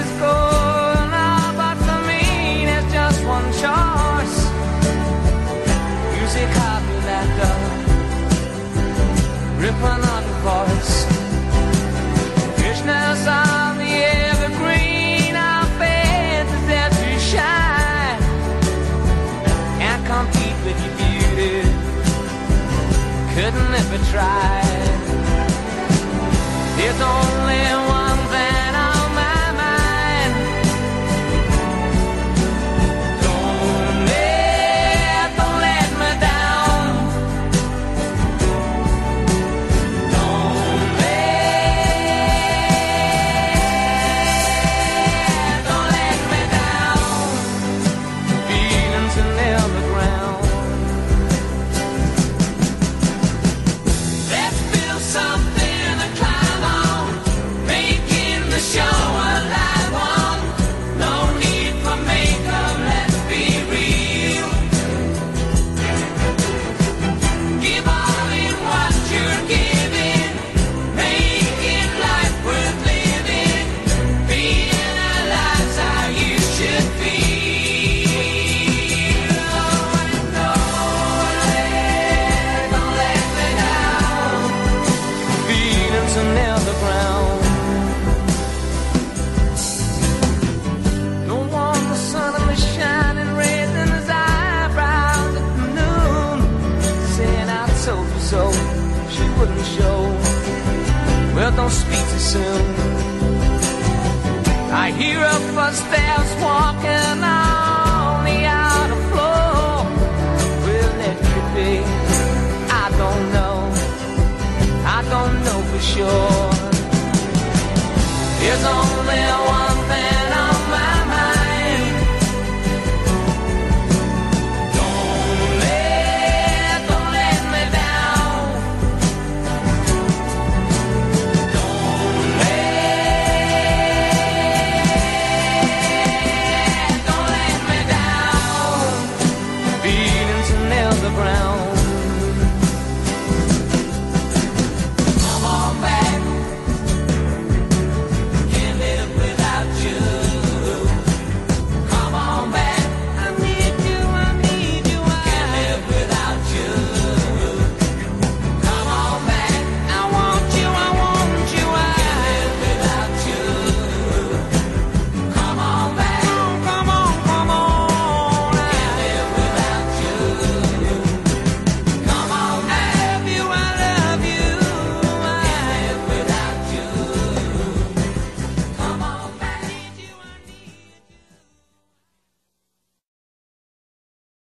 is now, ah, but for me there's just one. Music on the evergreen, Can't compete with your beauty, couldn't ever try. There's only wouldn't show. Well, don't speak too soon. I hear a footsteps walking out.